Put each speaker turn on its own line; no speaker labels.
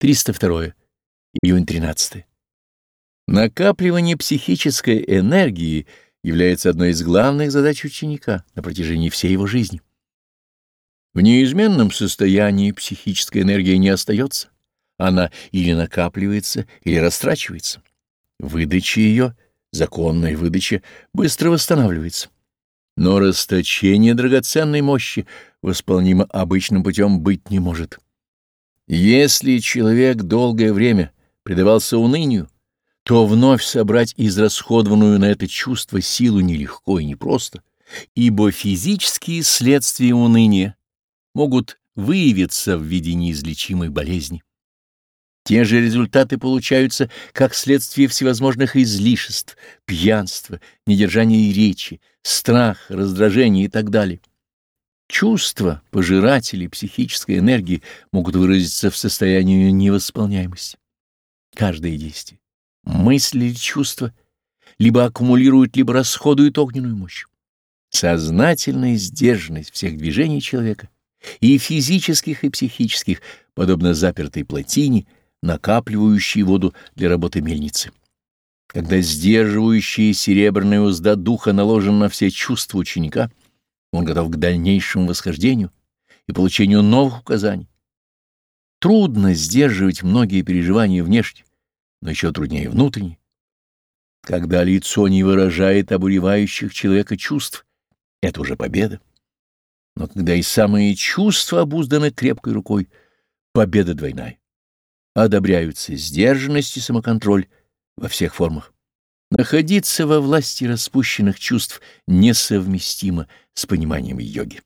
302. Июнь 13. Накапливание психической энергии является одной из главных задач ученика на протяжении всей его жизни. В неизменном состоянии психическая энергия не остается. Она или накапливается, или растрачивается. Выдача ее, законная выдача, быстро восстанавливается. Но расточение драгоценной мощи восполнимо обычным путем быть не может. Если человек долгое время предавался унынию, то вновь собрать израсходованную на это чувство силу нелегко и непросто, ибо физические следствия уныния могут выявиться в виде неизлечимой болезни. Те же результаты получаются как следствие всевозможных излишеств, пьянства, недержания речи, страха, раздражения и так далее. Чувства, пожиратели психической энергии могут выразиться в состоянии невосполняемости. Каждое действие, мысль или чувство либо аккумулирует, либо расходует огненную мощь. Сознательная сдержанность всех движений человека, и физических, и психических, подобно запертой плотине, накапливающей воду для работы мельницы. Когда сдерживающая серебряная узда духа наложена на все чувства ученика — он готов к дальнейшему восхождению и получению новых указаний. Трудно сдерживать многие переживания внешне, но еще труднее внутренне. Когда лицо не выражает обуревающих человека чувств, это уже победа. Но когда и самые чувства обузданы крепкой рукой, победа двойная. Одобряются сдержанность и самоконтроль во всех формах. Находиться во власти распущенных чувств несовместимо с пониманием йоги.